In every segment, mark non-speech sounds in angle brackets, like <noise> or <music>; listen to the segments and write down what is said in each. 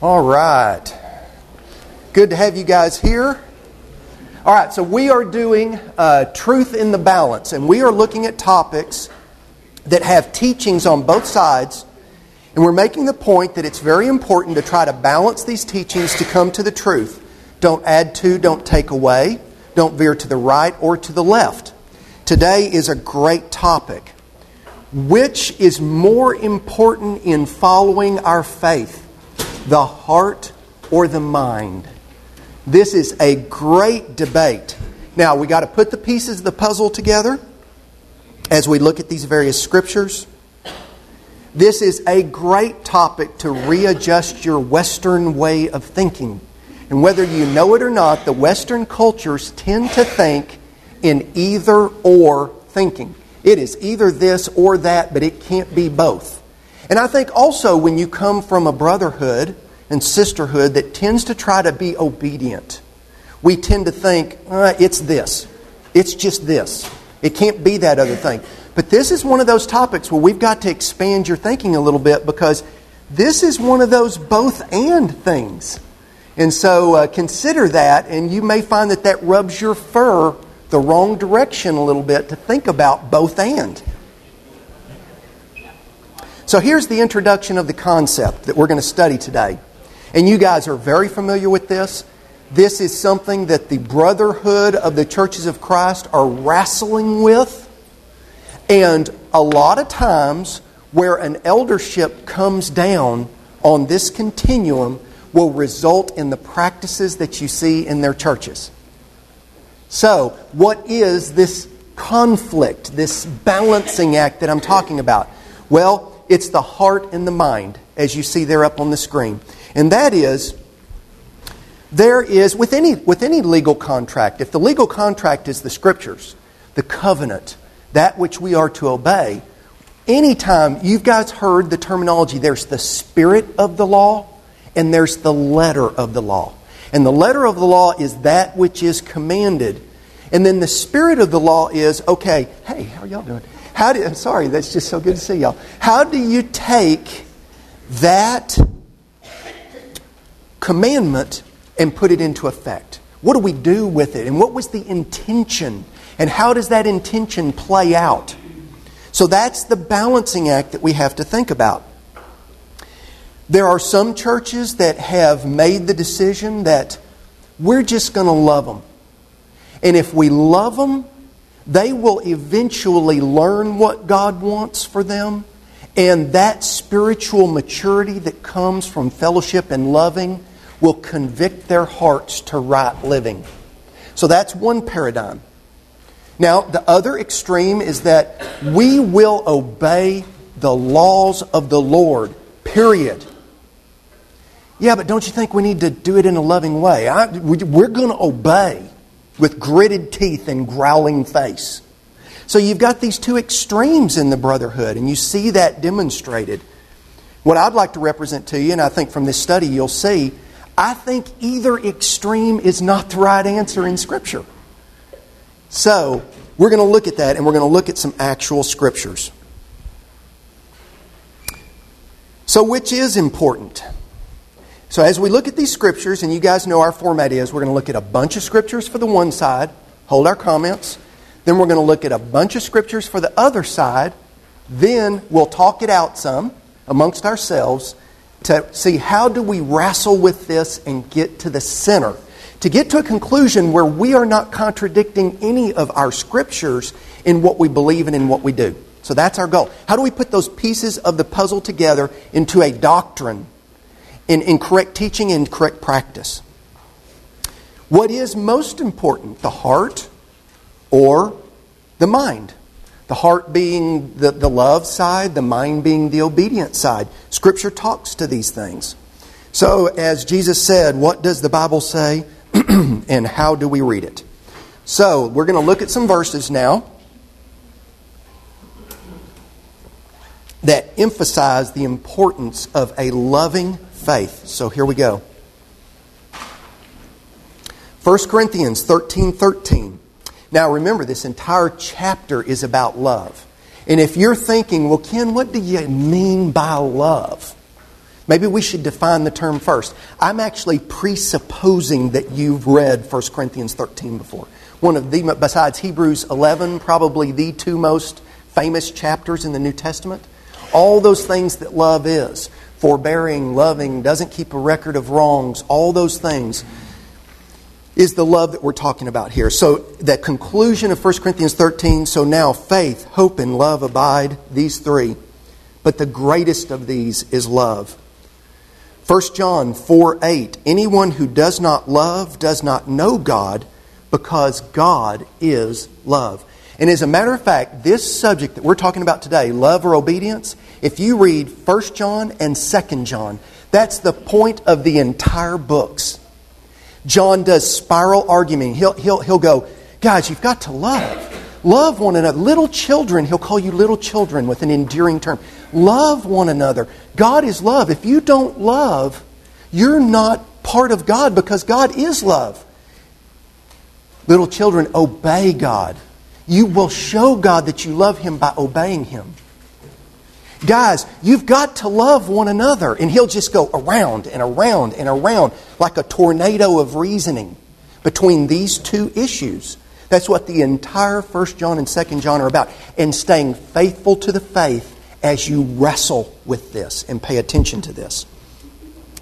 All right. Good to have you guys here. All right, so we are doing uh, Truth in the Balance, and we are looking at topics that have teachings on both sides, and we're making the point that it's very important to try to balance these teachings to come to the truth. Don't add to, don't take away, don't veer to the right or to the left. Today is a great topic. Which is more important in following our faith, the heart or the mind? This is a great debate. Now, we got to put the pieces of the puzzle together as we look at these various scriptures. This is a great topic to readjust your Western way of thinking. And whether you know it or not, the Western cultures tend to think in either or thinking. It is either this or that, but it can't be both. And I think also when you come from a brotherhood and sisterhood that tends to try to be obedient, we tend to think, uh, it's this. It's just this. It can't be that other thing. But this is one of those topics where we've got to expand your thinking a little bit because this is one of those both and things. And so uh, consider that, and you may find that that rubs your fur the wrong direction a little bit to think about both and. So here's the introduction of the concept that we're going to study today. And you guys are very familiar with this. This is something that the brotherhood of the churches of Christ are wrestling with. And a lot of times, where an eldership comes down on this continuum will result in the practices that you see in their churches. So, what is this conflict, this balancing act that I'm talking about? Well, it's the heart and the mind, as you see there up on the screen. And that is, there is, with any, with any legal contract, if the legal contract is the scriptures, the covenant, that which we are to obey, anytime you've guys heard the terminology, there's the spirit of the law and there's the letter of the law. And the letter of the law is that which is commanded. And then the spirit of the law is okay, hey, how are y'all doing? How do, I'm sorry, that's just so good to see y'all. How do you take that commandment and put it into effect? What do we do with it? And what was the intention? And how does that intention play out? So that's the balancing act that we have to think about. There are some churches that have made the decision that we're just going to love them. And if we love them, they will eventually learn what God wants for them. And that spiritual maturity that comes from fellowship and loving will convict their hearts to right living. So that's one paradigm. Now, the other extreme is that we will obey the laws of the Lord, period. Yeah, but don't you think we need to do it in a loving way? I, we, we're going to obey with gritted teeth and growling face. So you've got these two extremes in the brotherhood, and you see that demonstrated. What I'd like to represent to you, and I think from this study you'll see, I think either extreme is not the right answer in Scripture. So we're going to look at that, and we're going to look at some actual Scriptures. So, which is important? So, as we look at these scriptures, and you guys know our format is, we're going to look at a bunch of scriptures for the one side, hold our comments. Then we're going to look at a bunch of scriptures for the other side. Then we'll talk it out some amongst ourselves to see how do we wrestle with this and get to the center. To get to a conclusion where we are not contradicting any of our scriptures in what we believe and in what we do. So that's our goal. How do we put those pieces of the puzzle together into a doctrine in, in correct teaching and correct practice. What is most important, the heart or the mind? The heart being the, the love side, the mind being the obedient side. Scripture talks to these things. So, as Jesus said, what does the Bible say <clears throat> and how do we read it? So, we're going to look at some verses now that emphasize the importance of a loving faith. So here we go. 1 Corinthians 13 13. Now remember, this entire chapter is about love. And if you're thinking, well, Ken, what do you mean by love? Maybe we should define the term first. I'm actually presupposing that you've read 1 Corinthians 13 before. One of the, besides Hebrews 11, probably the two most famous chapters in the New Testament. All those things that love is forbearing, loving, doesn't keep a record of wrongs, all those things is the love that we're talking about here. So, the conclusion of 1 Corinthians 13 so now faith, hope, and love abide, these three. But the greatest of these is love. 1 John 4 8 Anyone who does not love does not know God because God is love. And as a matter of fact, this subject that we're talking about today, love or obedience, if you read 1 John and 2 John, that's the point of the entire books. John does spiral arguing. He'll, he'll, he'll go, guys, you've got to love. Love one another. Little children, he'll call you little children with an endearing term. Love one another. God is love. If you don't love, you're not part of God because God is love. Little children, obey God. You will show God that you love Him by obeying Him. Guys, you've got to love one another. And He'll just go around and around and around like a tornado of reasoning between these two issues. That's what the entire 1 John and 2 John are about. And staying faithful to the faith as you wrestle with this and pay attention to this.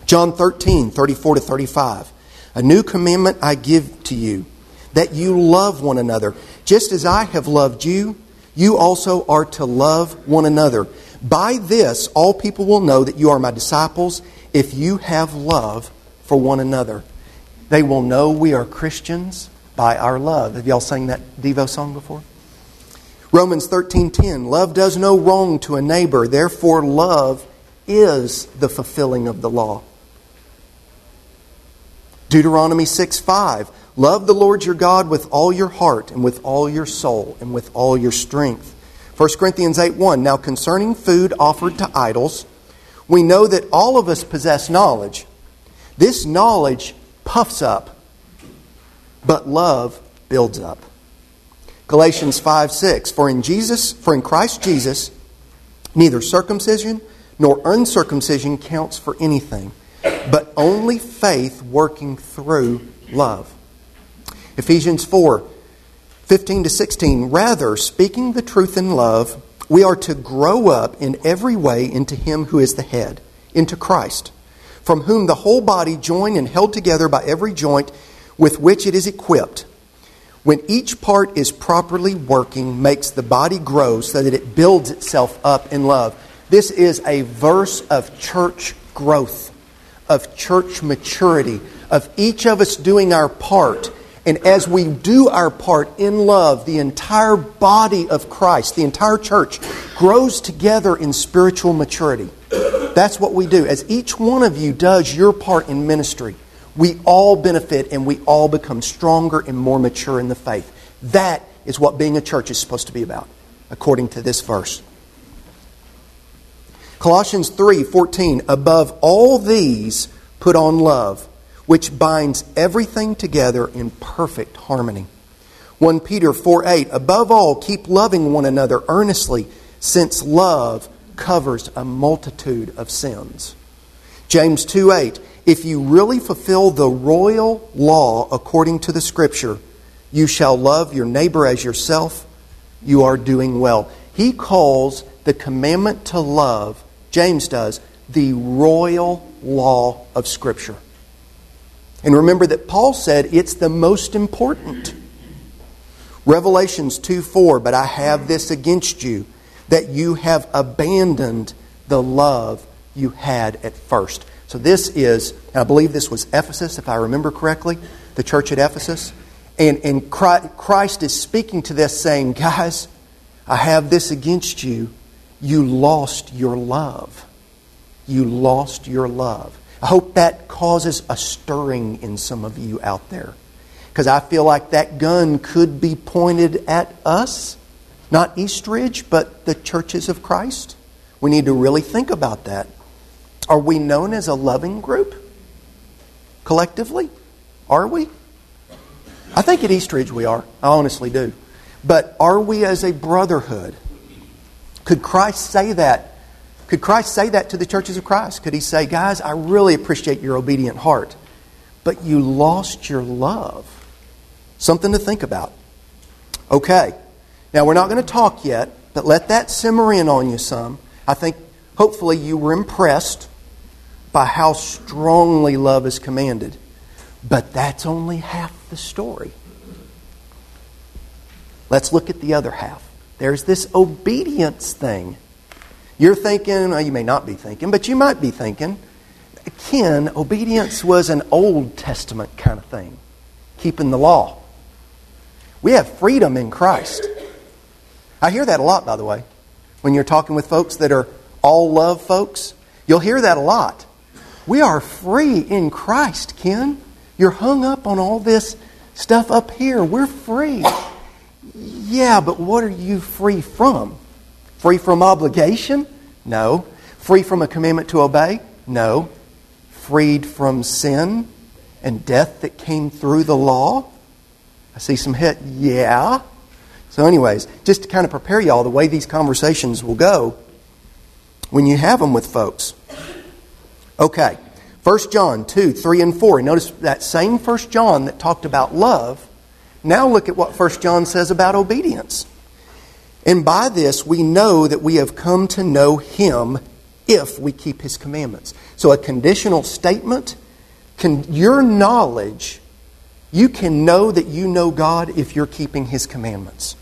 John 13, 34 to 35. A new commandment I give to you, that you love one another. Just as I have loved you, you also are to love one another. By this, all people will know that you are my disciples if you have love for one another. They will know we are Christians by our love. Have y'all sang that Devo song before? Romans 13:10 Love does no wrong to a neighbor, therefore love is the fulfilling of the law. Deuteronomy 6:5 Love the Lord your God with all your heart and with all your soul and with all your strength. 1 Corinthians 8:1 Now concerning food offered to idols, we know that all of us possess knowledge. This knowledge puffs up, but love builds up. Galatians 5 6. For in Jesus, for in Christ Jesus, neither circumcision nor uncircumcision counts for anything, but only faith working through love. Ephesians 4 15 to 16. Rather, speaking the truth in love, we are to grow up in every way into Him who is the head, into Christ, from whom the whole body, joined and held together by every joint with which it is equipped, when each part is properly working, makes the body grow so that it builds itself up in love. This is a verse of church growth, of church maturity, of each of us doing our part. And as we do our part in love, the entire body of Christ, the entire church, grows together in spiritual maturity. That's what we do. As each one of you does your part in ministry, we all benefit and we all become stronger and more mature in the faith. That is what being a church is supposed to be about, according to this verse. Colossians 3:14 Above all these put on love, which binds everything together in perfect harmony. 1 Peter 4:8 Above all keep loving one another earnestly, since love covers a multitude of sins. James 2:8 if you really fulfill the royal law according to the Scripture, you shall love your neighbor as yourself, you are doing well. He calls the commandment to love, James does, the royal law of Scripture. And remember that Paul said it's the most important. Revelations 2 4, but I have this against you, that you have abandoned the love you had at first. So this is, I believe this was Ephesus, if I remember correctly, the church at Ephesus. And, and Christ is speaking to this, saying, Guys, I have this against you. You lost your love. You lost your love. I hope that causes a stirring in some of you out there. Because I feel like that gun could be pointed at us, not Eastridge, but the churches of Christ. We need to really think about that. Are we known as a loving group? Collectively? Are we? I think at Eastridge we are. I honestly do. But are we as a brotherhood? Could Christ say that Could Christ say that to the churches of Christ? Could he say, guys, I really appreciate your obedient heart, but you lost your love? Something to think about. Okay. Now, we're not going to talk yet, but let that simmer in on you some. I think hopefully you were impressed by how strongly love is commanded. But that's only half the story. Let's look at the other half. There's this obedience thing. You're thinking, well, you may not be thinking, but you might be thinking, Ken, obedience was an Old Testament kind of thing, keeping the law. We have freedom in Christ. I hear that a lot, by the way. When you're talking with folks that are all love folks, you'll hear that a lot. We are free in Christ, Ken. You're hung up on all this stuff up here. We're free. Yeah, but what are you free from? Free from obligation? No. Free from a commandment to obey? No. Freed from sin and death that came through the law? I see some hit. Yeah. So, anyways, just to kind of prepare y'all the way these conversations will go when you have them with folks. Okay. 1 John 2, 3 and 4. Notice that same 1 John that talked about love. Now look at what 1 John says about obedience. And by this we know that we have come to know him if we keep his commandments. So a conditional statement, can, your knowledge, you can know that you know God if you're keeping his commandments.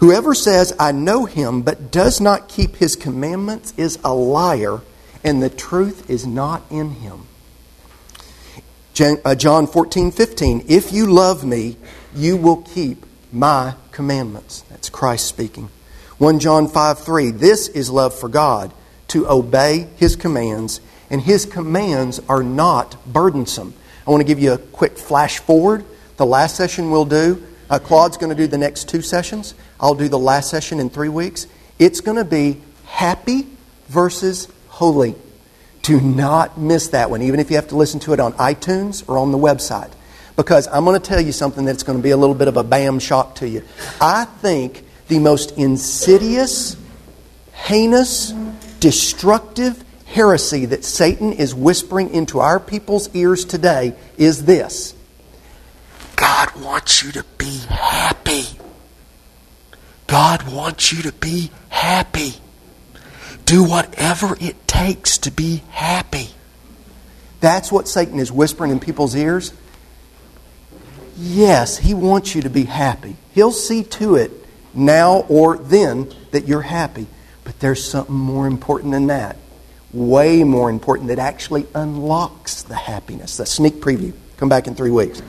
Whoever says, I know him, but does not keep his commandments is a liar and the truth is not in him. Uh, John 14, 15. If you love me, you will keep my commandments. That's Christ speaking. 1 John 5, 3. This is love for God, to obey his commands, and his commands are not burdensome. I want to give you a quick flash forward. The last session we'll do, uh, Claude's going to do the next two sessions. I'll do the last session in three weeks. It's going to be happy versus holy. Do not miss that one, even if you have to listen to it on iTunes or on the website. Because I'm going to tell you something that's going to be a little bit of a bam shock to you. I think the most insidious, heinous, destructive heresy that Satan is whispering into our people's ears today is this God wants you to be happy. God wants you to be happy. Do whatever it takes to be happy. That's what Satan is whispering in people's ears. Yes, he wants you to be happy. He'll see to it now or then that you're happy. But there's something more important than that. Way more important that actually unlocks the happiness. The sneak preview. Come back in three weeks.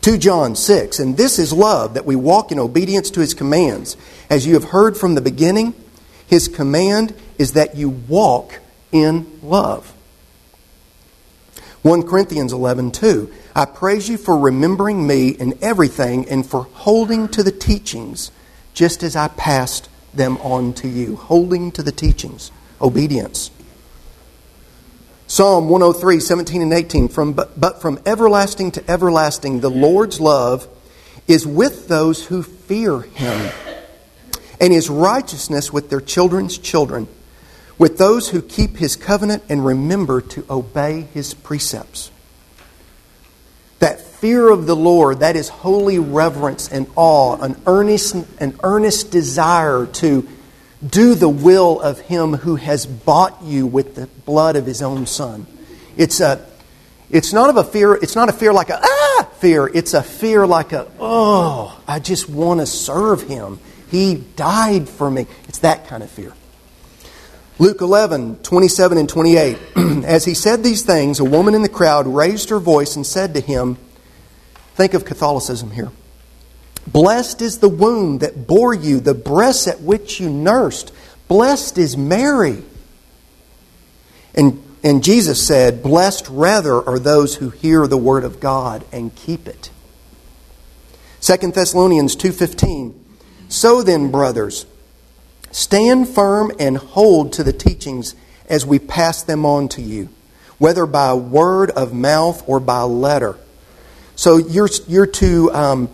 2 John 6, and this is love, that we walk in obedience to his commands. As you have heard from the beginning, his command is that you walk in love. 1 Corinthians 11, 2. I praise you for remembering me in everything and for holding to the teachings just as I passed them on to you. Holding to the teachings. Obedience. Psalm 103, 17 and 18. From, but, but from everlasting to everlasting, the Lord's love is with those who fear him, and his righteousness with their children's children, with those who keep his covenant and remember to obey his precepts. That fear of the Lord, that is holy reverence and awe, an earnest, an earnest desire to do the will of him who has bought you with the blood of his own son. It's a it's not of a fear, it's not a fear like a ah fear, it's a fear like a oh, I just want to serve him. He died for me. It's that kind of fear. Luke 11, 27 and 28. <clears throat> As he said these things, a woman in the crowd raised her voice and said to him, Think of Catholicism here. Blessed is the womb that bore you, the breasts at which you nursed. Blessed is Mary. And, and Jesus said, Blessed rather are those who hear the word of God and keep it. 2 Thessalonians 2:15 So then brothers stand firm and hold to the teachings as we pass them on to you whether by word of mouth or by letter so you're, you're to um,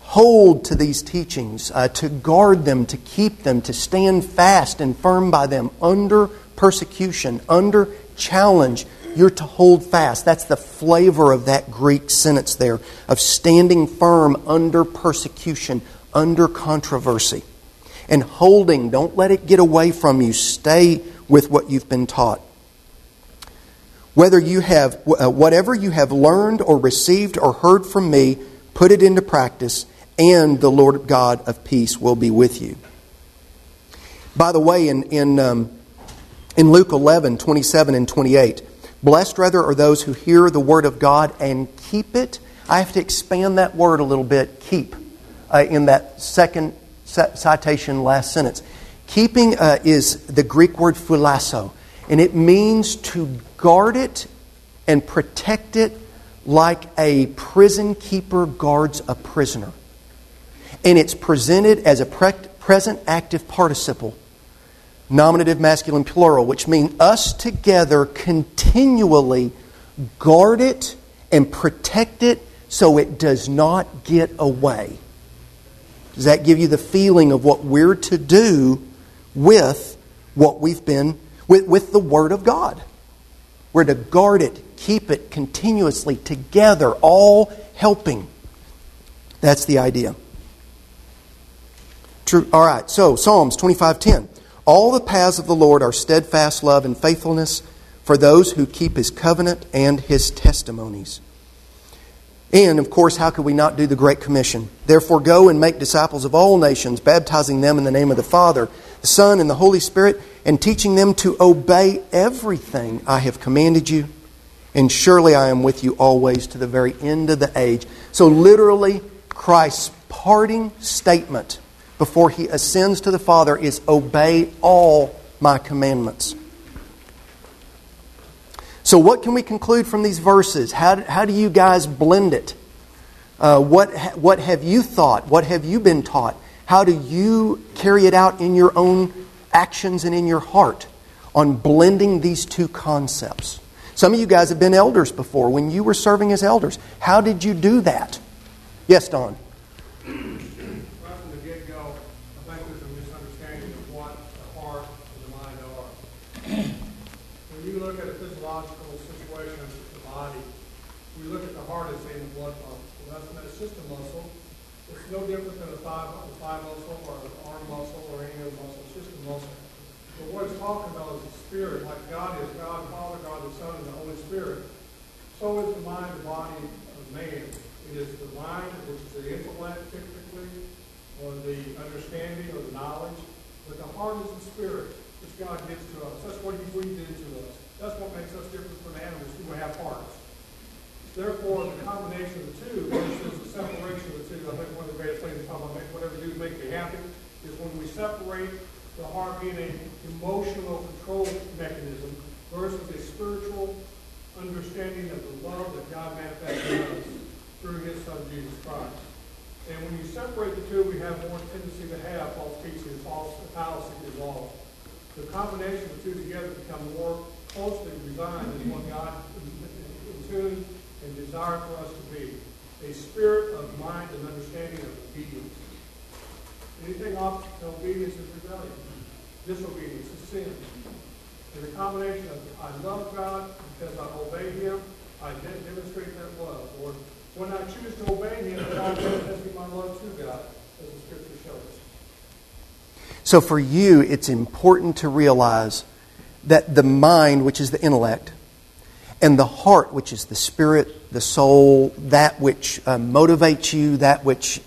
hold to these teachings, uh, to guard them, to keep them, to stand fast and firm by them under persecution, under challenge. You're to hold fast. That's the flavor of that Greek sentence there of standing firm under persecution, under controversy. And holding, don't let it get away from you. Stay with what you've been taught. Whether you have, uh, whatever you have learned or received or heard from me, put it into practice, and the Lord God of peace will be with you. By the way, in, in, um, in Luke 11, 27 and 28, blessed rather are those who hear the word of God and keep it. I have to expand that word a little bit, keep, uh, in that second citation, last sentence. Keeping uh, is the Greek word phulasso, and it means to guard it and protect it like a prison keeper guards a prisoner. And it's presented as a pre- present active participle, nominative masculine plural, which means us together continually guard it and protect it so it does not get away. Does that give you the feeling of what we're to do with what we've been, with, with the Word of God? We're to guard it, keep it continuously together, all helping. That's the idea. True. All right. So Psalms twenty five ten. All the paths of the Lord are steadfast love and faithfulness for those who keep His covenant and His testimonies. And, of course, how could we not do the Great Commission? Therefore, go and make disciples of all nations, baptizing them in the name of the Father, the Son, and the Holy Spirit, and teaching them to obey everything I have commanded you. And surely I am with you always to the very end of the age. So, literally, Christ's parting statement before he ascends to the Father is obey all my commandments. So, what can we conclude from these verses? How, how do you guys blend it? Uh, what, what have you thought? What have you been taught? How do you carry it out in your own actions and in your heart on blending these two concepts? Some of you guys have been elders before. When you were serving as elders, how did you do that? Yes, Don. So that's just a muscle. It's no different than a thigh muscle or arm muscle or any other muscle. It's Just a muscle. But what it's talking about is the spirit like God is God Father God the Son and the Holy Spirit so is the mind the body of man. It is the mind, which is the intellect typically, or the understanding or the knowledge, but the heart is the spirit, which God gives to us. That's what He breathed into us. That's what makes us different from animals who have hearts. Therefore, the combination of the two versus the separation of the two, I think one of the greatest things about make, whatever you do to make me happy is when we separate the heart being an emotional control mechanism versus a spiritual understanding of the love that God manifested in us through his son Jesus Christ. And when you separate the two, we have more tendency to have false teaching, false fallacy involved. The combination of the two together become more closely designed as what God intended and desired for us to be. A spirit of mind and understanding of obedience. Anything opposite off obedience is rebellion. Disobedience is sin. And the combination of I love God because I obey Him, I demonstrate that love. Or when I choose to obey Him, then I'm manifesting my love to God, as the Scripture shows. us. So for you, it's important to realize that the mind, which is the intellect, and the heart, which is the spirit, the soul, that which uh, motivates you, that which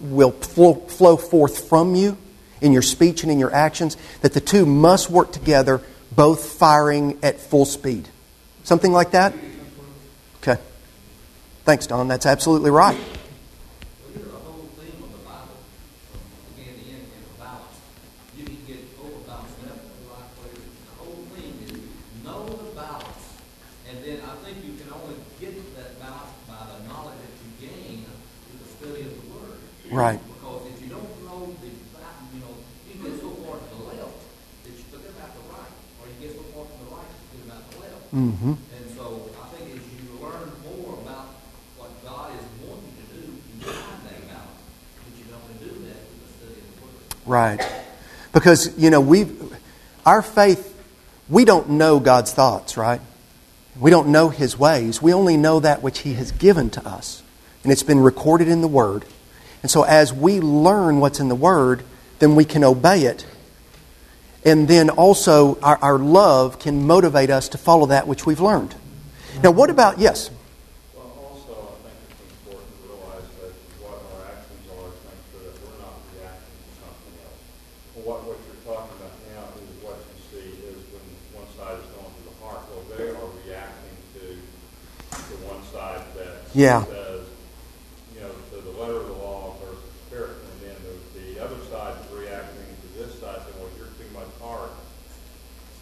will flow, flow forth from you in your speech and in your actions, that the two must work together, both firing at full speed. Something like that? Okay. Thanks, Don. That's absolutely right. Right. Because if you don't know the, you know, you get so far to the left that you forget about the right, or you get so far to the right you forget about the left. Mm-hmm. And so I think as you learn more about what God is wanting to do, you find that balance. Right. Because, you know, we our faith, we don't know God's thoughts, right? We don't know His ways. We only know that which He has given to us. And it's been recorded in the Word. And so as we learn what's in the Word, then we can obey it. And then also, our, our love can motivate us to follow that which we've learned. Now, what about, yes? Well, also, I think it's important to realize that what our actions are to make sure that we're not reacting to something else. Well, what, what you're talking about now is what you see is when one side is going to the heart. Well, they are reacting to the one side that Yeah. says, you know, to the letter of the law versus the spirit. And then the, the other side is reacting to this side saying, well, you're too much heart.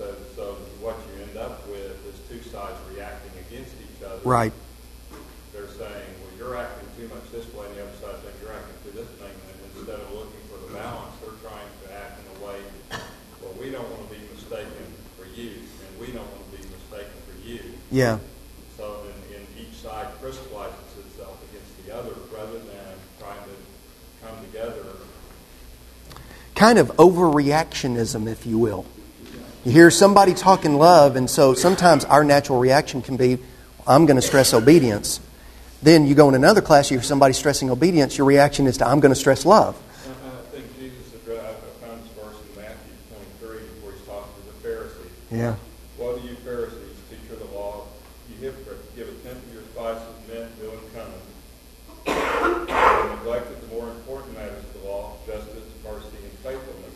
So, so what you end up with is two sides reacting against each other Right. they're saying, well, you're acting too much this way, and the other side saying, you're acting too this thing, and instead of looking for the balance, they're trying to act in a way, well, we don't want to be mistaken for you, and we don't want to be mistaken for you. Yeah. So, and each side crystallizes itself against the other, rather than trying to come together. kind of overreactionism, if you will. You hear somebody talking love, and so sometimes our natural reaction can be, I'm going to stress obedience. Then you go in another class, you hear somebody stressing obedience, your reaction is to, I'm going to stress love. I think Jesus addressed, I found this verse in Matthew 23, where he's talking to the Pharisees. Yeah. What do you Pharisees, teacher of the law, you hypocrites, give a tenth of your spices, mint, dill, and cumin, and neglected the more important matters of the law, justice, mercy, and faithfulness.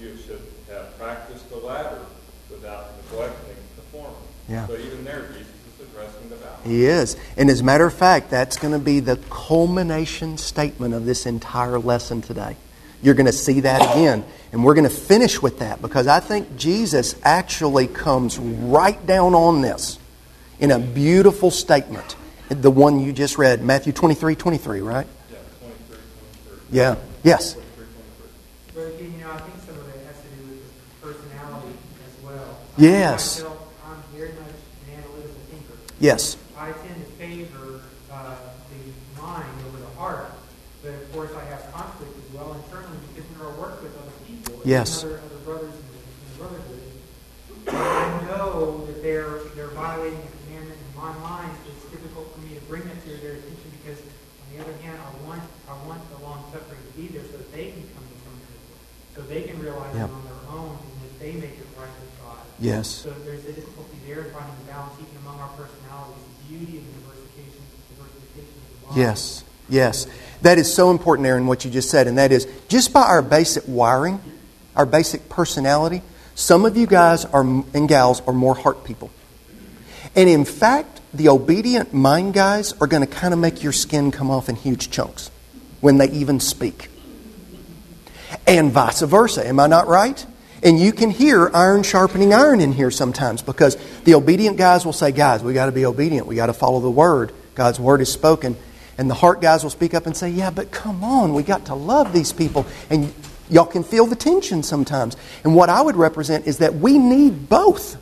You should have practiced the latter without neglecting the former. Yeah. So even there, Jesus is addressing the balance. He is. And as a matter of fact, that's going to be the culmination statement of this entire lesson today. You're going to see that again. And we're going to finish with that because I think Jesus actually comes right down on this in a beautiful statement. The one you just read, Matthew 23 23, right? Yeah, 23, 23. Yeah. Yes. 23, 23. But you know, I think some of it has to do with the personality as well. Yes. I feel I'm very much an analytical thinker. Yes. I tend to favor uh, the mind over the heart, but of course I have conflict as well internally because when I work with other people, and Yes. other, other brothers in the, brotherhood, and I know that they're they're violating a commandment in my mind. It's difficult for me to bring that to their attention because, on the other hand, I want I want the long suffering to be there so that they can come to terms with it, so they can realize Yep. it on their own and that they make it right with God. Yes. So there's a difficulty there in finding the balance even among our personalities, the beauty of diversification, diversification of the body. Yes. Yes. That is so important, Aaron, what you just said. And that is just by our basic wiring, our basic personality, some of you guys are, and gals are more heart people. And in fact, the obedient mind guys are going to kind of make your skin come off in huge chunks when they even speak. And vice versa. Am I not right? And you can hear iron sharpening iron in here sometimes because the obedient guys will say, Guys, we got to be obedient. We got to follow the word. God's word is spoken. And the heart guys will speak up and say, Yeah, but come on, we got to love these people. And y'all can feel the tension sometimes. And what I would represent is that we need both.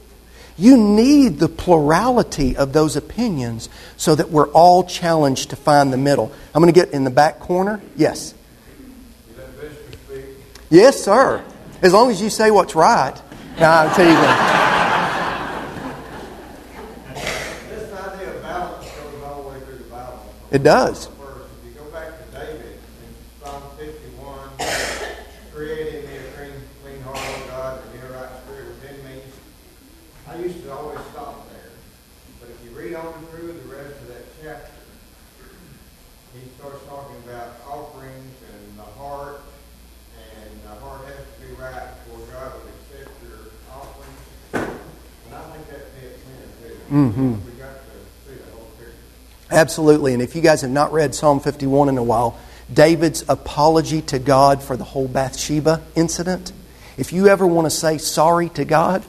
You need the plurality of those opinions so that we're all challenged to find the middle. I'm going to get in the back corner. Yes. You let Bishop. Yes, sir. As long as you say what's right. Now, I'll tell you that. This idea of balance goes all the way through the Bible. It does. First, if you go back to David in Psalm 51, create in me a clean, clean heart, O God, and a right spirit within me. I used to always stop there. But if you read on through the rest of that chapter, he starts talking about offerings and the heart, and the heart has to be right before God would accept your offerings. And I think that fits in too. Mhm. We got to see the whole picture. Absolutely. And if you guys have not read Psalm 51 in a while, David's apology to God for the whole Bathsheba incident, if you ever want to say sorry to God,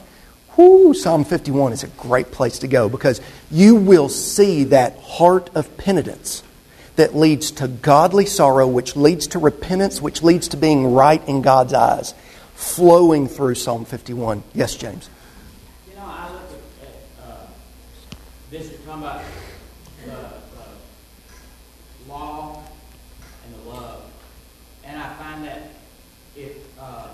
whoo, Psalm 51 is a great place to go because you will see that heart of penitence that leads to godly sorrow, which leads to repentance, which leads to being right in God's eyes, flowing through Psalm 51. Yes, James. You know, I look at, at uh, this is talking about the, the law and the love, and I find that if uh,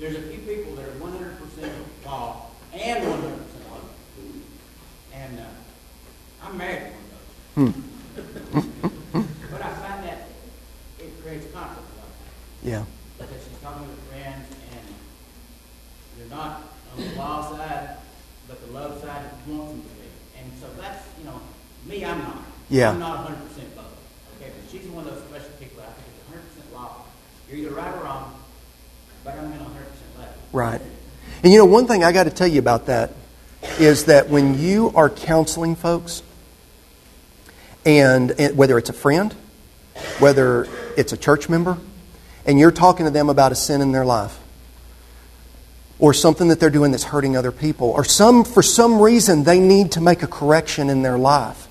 there's a few people that are one hundred percent law and one hundred percent love. And, uh, I'm married to one of those. But I find that it creates conflict a lot of times. Yeah. Because she's talking with friends and you're not on the law side, but the love side wants them to be. And so that's, you know, me, I'm not. Yeah. I'm not hundred percent love. Okay, but she's one of those special people I think is hundred percent law. You're either right or wrong, but I'm going in hundred percent love. Right. And you know, one thing I got to tell you about that is that when you are counseling folks, and, and whether it's a friend, whether it's a church member, and you're talking to them about a sin in their life, or something that they're doing that's hurting other people, or some for some reason they need to make a correction in their life.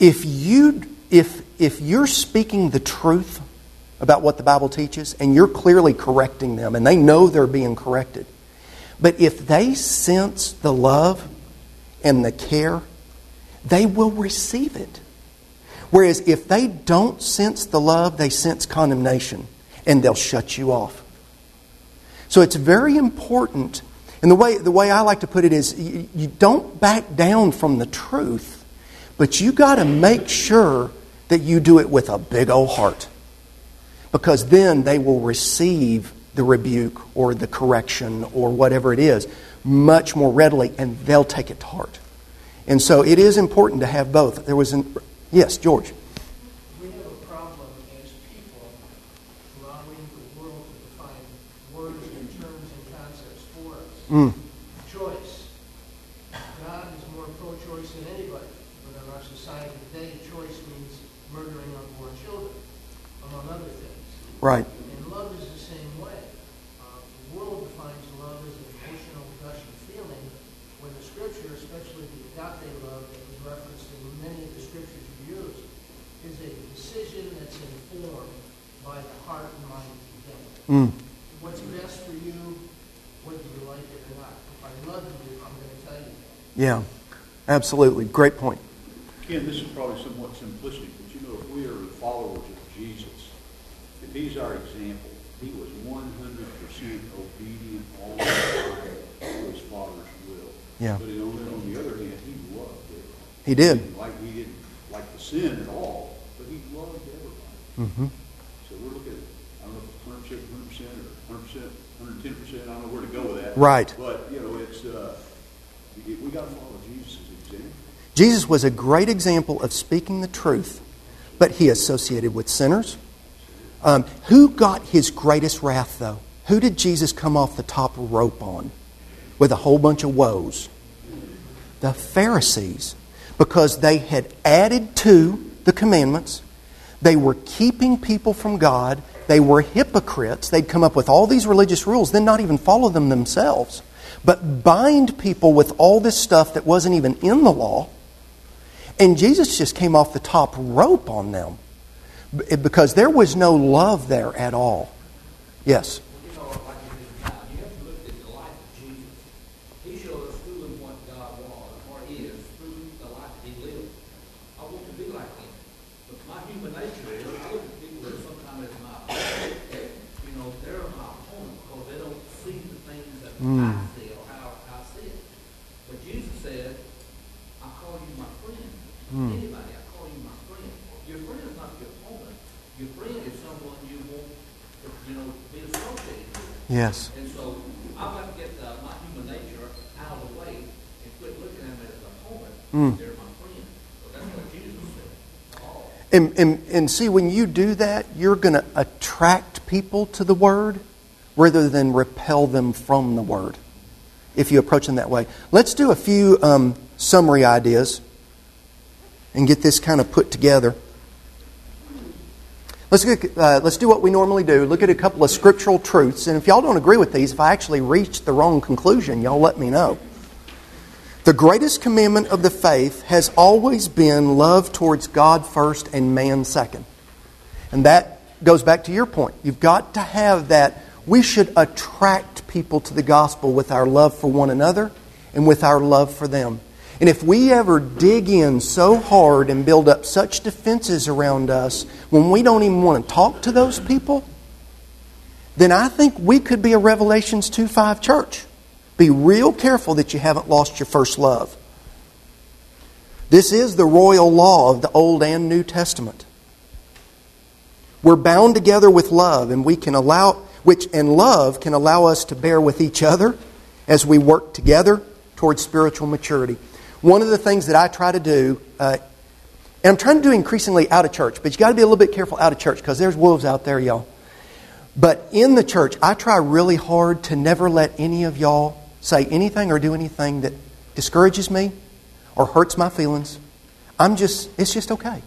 If you if if you're speaking the truth about what the Bible teaches and you're clearly correcting them and they know they're being corrected. But if they sense the love and the care, they will receive it. Whereas if they don't sense the love, they sense condemnation and they'll shut you off. So it's very important. And the way, the way I like to put it is you, you don't back down from the truth, but you got to make sure that you do it with a big old heart. Because then they will receive the rebuke or the correction or whatever it is much more readily and they'll take it to heart. And so it is important to have both. There was an Yes, George. We have a problem as people allowing the world to define words and terms and concepts for us. Mm. Choice. God is more pro-choice than anybody, but in our society today, choice means murdering unborn children, among other things. Right. And love is the same way. Uh, the world defines love as an emotional gushing feeling, when the scripture, especially the agape love that was referenced in many of the scriptures you use, is a decision that's informed by the heart and mind together. Mm. What's best for you, whether you like it or not. If I love you, I'm going to tell you that. Yeah. Absolutely. Great point. Ken, this is probably somewhat simplistic, but you know, if we are followers of Jesus, if he's our example, he was one hundred percent obedient all the time to his Father's will. Yeah. But on, on the other hand, he loved it. He did. Like he didn't like the sin at all, but he loved everybody. Mm-hmm. So we're looking at, I don't know if it's hundred percent, hundred percent, or hundred percent, hundred ten percent, I don't know where to go with that. Right. But, you know, it's, uh, we, we gotta follow Jesus' example. Jesus was a great example of speaking the truth, but he associated with sinners. Um, who got his greatest wrath, though? Who did Jesus come off the top rope on with a whole bunch of woes? The Pharisees, because they had added to the commandments. They were keeping people from God. They were hypocrites. They'd come up with all these religious rules, then not even follow them themselves, but bind people with all this stuff that wasn't even in the law. And Jesus just came off the top rope on them because there was no love there at all. Yes. You know, like in this time, you have to look at the life of Jesus. He showed us through him what God was or is through the life he lived. I want to be like him. But my human nature is, I look at people that sometimes as my opponent. You know, they're my opponent because they don't see the things that I see or how I see it. But Jesus said, I call you my friend. Anybody, I call you my friend. Your friend is not your opponent. Your friend is someone you want to, you know, be associated with. Yes. And so I've got to get uh, my human nature out of the way and quit looking at them as an opponent. Mm. They're my friend. So that's what Jesus said. Oh. And, and, and see, when you do that, you're going to attract people to the Word rather than repel them from the Word if you approach them that way. Let's do a few um, summary ideas and get this kind of put together. Let's, get, uh, let's do what we normally do. Look at a couple of scriptural truths. And if y'all don't agree with these, if I actually reached the wrong conclusion, y'all let me know. The greatest commandment of the faith has always been love towards God first and man second. And that goes back to your point. You've got to have that. We should attract people to the gospel with our love for one another and with our love for them. And if we ever dig in so hard and build up such defenses around us when we don't even want to talk to those people, then I think we could be a Revelations 2 5 church. Be real careful that you haven't lost your first love. This is the royal law of the Old and New Testament. We're bound together with love, and we can allow, which and love can allow us to bear with each other as we work together towards spiritual maturity. One of the things that I try to do, uh, and I'm trying to do increasingly out of church, but you got to be a little bit careful out of church because there's wolves out there, y'all. But in the church, I try really hard to never let any of y'all say anything or do anything that discourages me or hurts my feelings. I'm just, it's just okay.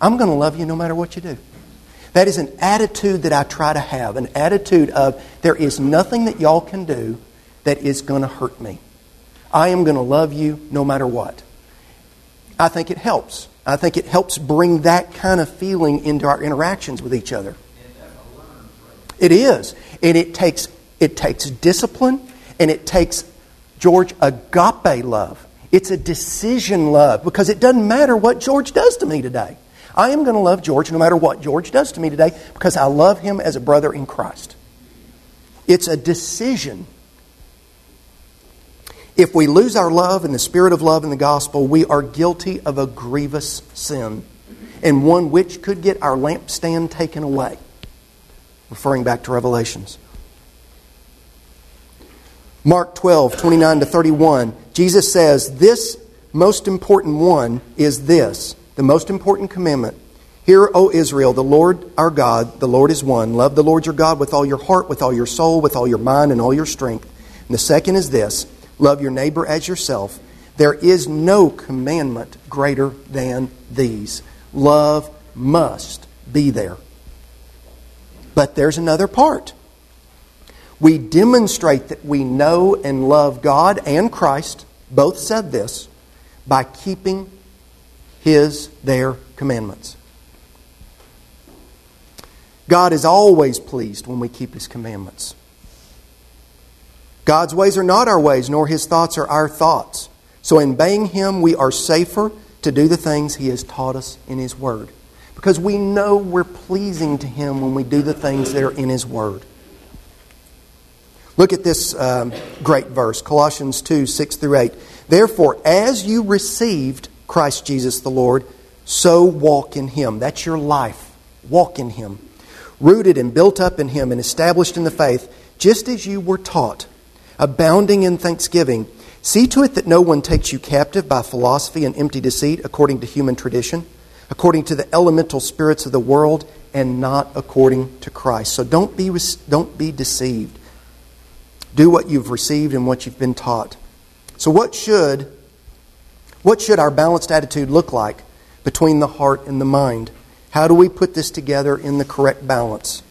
I'm going to love you no matter what you do. That is an attitude that I try to have, an attitude of there is nothing that y'all can do that is going to hurt me. I am going to love you no matter what. I think it helps. I think it helps bring that kind of feeling into our interactions with each other. It is. And it takes, it takes discipline and it takes, George, agape love. It's a decision love because it doesn't matter what George does to me today. I am going to love George no matter what George does to me today because I love him as a brother in Christ. It's a decision. If we lose our love and the spirit of love in the gospel, we are guilty of a grievous sin and one which could get our lampstand taken away. Referring back to Revelations. Mark 12, 29 to 31, Jesus says, This most important one is this the most important commandment. Hear, O Israel, the Lord our God, the Lord is one. Love the Lord your God with all your heart, with all your soul, with all your mind, and all your strength. And the second is this love your neighbor as yourself. There is no commandment greater than these. Love must be there. But there's another part. We demonstrate that we know and love God and Christ, both said this, by keeping his, their commandments. God is always pleased when we keep His commandments. God's ways are not our ways, nor His thoughts are our thoughts. So, in obeying Him, we are safer to do the things He has taught us in His Word. Because we know we're pleasing to Him when we do the things that are in His Word. Look at this um, great verse, Colossians 2 6 through 8. Therefore, as you received Christ Jesus the Lord, so walk in Him. That's your life. Walk in Him. Rooted and built up in Him and established in the faith, just as you were taught, abounding in thanksgiving. See to it that no one takes you captive by philosophy and empty deceit, according to human tradition, according to the elemental spirits of the world, and not according to Christ. So don't be, don't be deceived. Do what you've received and what you've been taught. So, what should what should our balanced attitude look like between the heart and the mind? How do we put this together in the correct balance?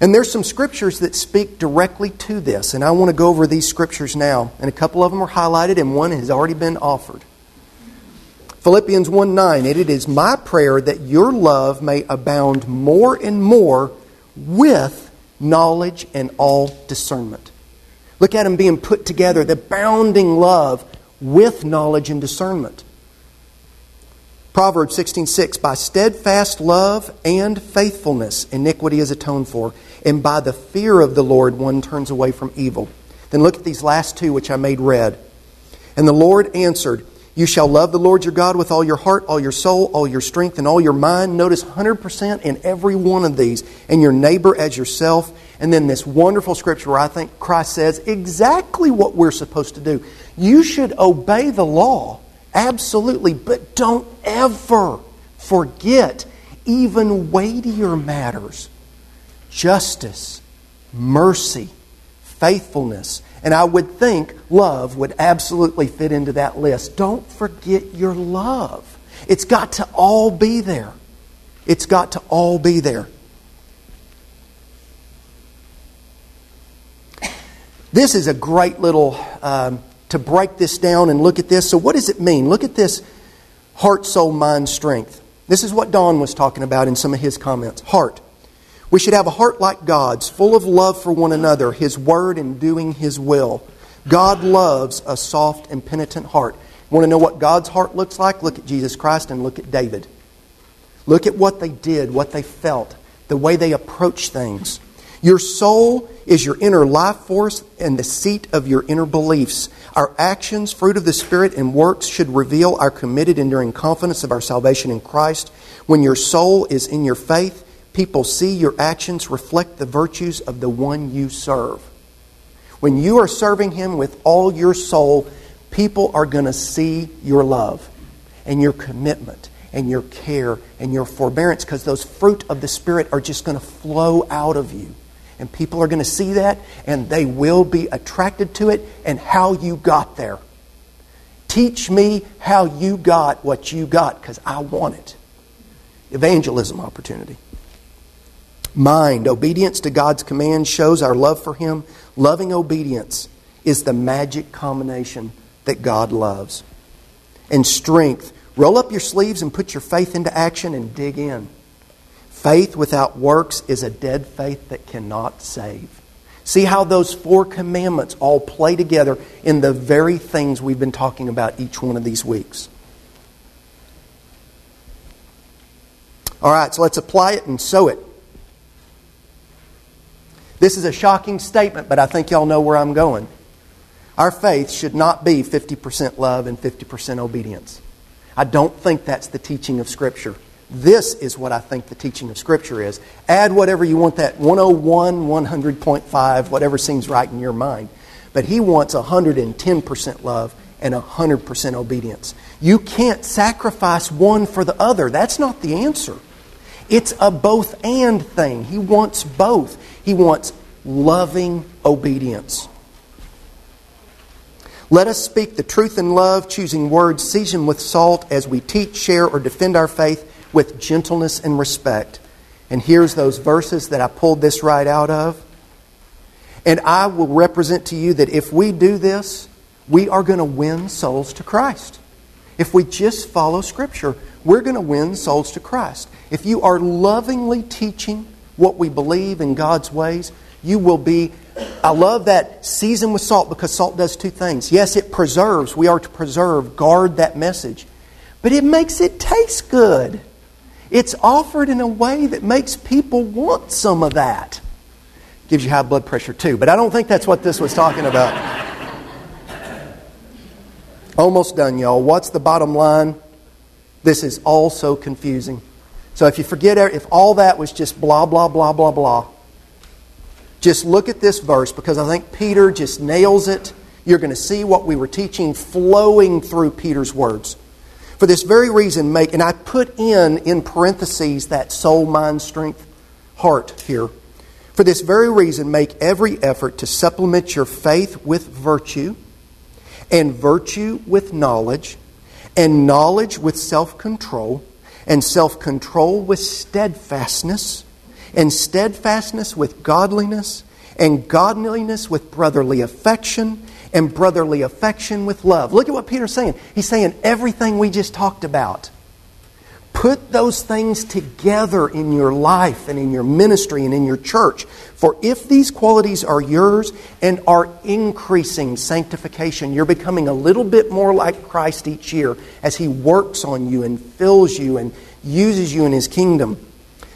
And there's some scriptures that speak directly to this, and I want to go over these scriptures now. And a couple of them are highlighted, and one has already been offered. Philippians 1 9, it is my prayer that your love may abound more and more with knowledge and all discernment. Look at them being put together, the bounding love with knowledge and discernment. Proverbs 16:6 By steadfast love and faithfulness iniquity is atoned for, and by the fear of the Lord one turns away from evil. Then look at these last two which I made red. And the Lord answered, You shall love the Lord your God with all your heart, all your soul, all your strength, and all your mind. Notice 100% in every one of these, and your neighbor as yourself. And then this wonderful scripture where I think Christ says exactly what we're supposed to do. You should obey the law, absolutely, but don't ever forget even weightier matters justice, mercy, faithfulness. And I would think love would absolutely fit into that list. Don't forget your love. It's got to all be there. It's got to all be there. This is a great little, um, to break this down and look at this. So, what does it mean? Look at this heart, soul, mind, strength. This is what Don was talking about in some of his comments. Heart. We should have a heart like God's, full of love for one another, His Word, and doing His will. God loves a soft and penitent heart. Want to know what God's heart looks like? Look at Jesus Christ and look at David. Look at what they did, what they felt. the way they approached things. Your soul is your inner life force and the seat of your inner beliefs. Our actions, fruit of the Spirit, and works should reveal our committed, enduring confidence of our salvation in Christ. When your soul is in your faith, people see your actions reflect the virtues of the one you serve. When you are serving Him with all your soul, people are going to see your love and your commitment and your care and your forbearance because those fruit of the Spirit are just going to flow out of you. And people are going to see that and they will be attracted to it and how you got there. Teach me how you got what you got because I want it. Evangelism opportunity. Mind, obedience to God's command shows our love for Him. Loving obedience is the magic combination that God loves. And strength, roll up your sleeves and put your faith into action and dig in. Faith without works is a dead faith that cannot save. See how those four commandments all play together in the very things we've been talking about each one of these weeks. All right, so let's apply it and sow it. This is a shocking statement, but I think y'all know where I'm going. Our faith should not be 50% love and 50% obedience. I don't think that's the teaching of Scripture. This is what I think the teaching of Scripture is. Add whatever you want that 101, 100.5, whatever seems right in your mind. But he wants 110% love and 100% obedience. You can't sacrifice one for the other. That's not the answer. It's a both and thing. He wants both. He wants loving obedience. Let us speak the truth in love, choosing words seasoned with salt as we teach, share, or defend our faith with gentleness and respect. And here's those verses that I pulled this right out of. And I will represent to you that if we do this, we are going to win souls to Christ. If we just follow Scripture, we're going to win souls to Christ. If you are lovingly teaching what we believe in God's ways, you will be. I love that season with salt because salt does two things. Yes, it preserves. We are to preserve, guard that message. But it makes it taste good. It's offered in a way that makes people want some of that. Gives you high blood pressure too, but I don't think that's what this was talking about. Almost done, y'all. What's the bottom line? This is all so confusing. So if you forget, er, if all that was just blah, blah, blah, blah, blah, just look at this verse because I think Peter just nails it. You're going to see what we were teaching flowing through Peter's words. For this very reason, make, and I put in, in parentheses, that soul, mind, strength, heart here. For this very reason, make every effort to supplement your faith with virtue, and virtue with knowledge, and knowledge with self control, and self control with steadfastness, and steadfastness with godliness, and godliness with brotherly affection and brotherly affection with love. Look at what Peter's saying. He's saying everything we just talked about. Put those things together in your life and in your ministry and in your church. For if these qualities are yours and are increasing sanctification, you're becoming a little bit more like Christ each year as He works on you and fills you and uses you in His kingdom.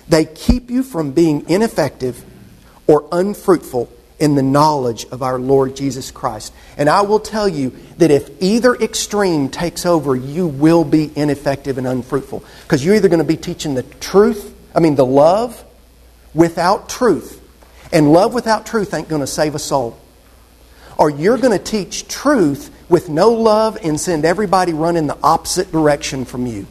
They keep you from being ineffective or unfruitful in the knowledge of our Lord Jesus Christ. And I will tell you that if either extreme takes over, you will be ineffective and unfruitful. Because you're either going to be teaching the truth, I mean, the love without truth. And love without truth ain't going to save a soul. Or you're going to teach truth with no love and send everybody running the opposite direction from you.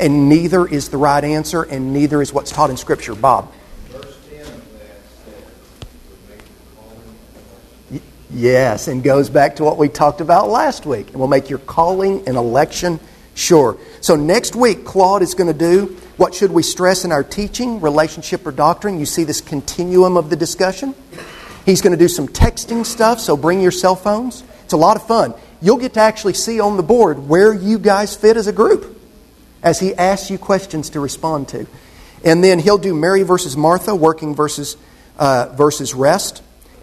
And neither is the right answer, and neither is what's taught in Scripture. Bob. Yes, and goes back to what we talked about last week. And will make your calling and election sure. So next week, Claude is going to do what should we stress in our teaching, relationship or doctrine. You see this continuum of the discussion. He's going to do some texting stuff, so bring your cell phones. It's a lot of fun. You'll get to actually see on the board where you guys fit as a group as he asks you questions to respond to. And then he'll do Mary versus Martha, working versus, uh, versus rest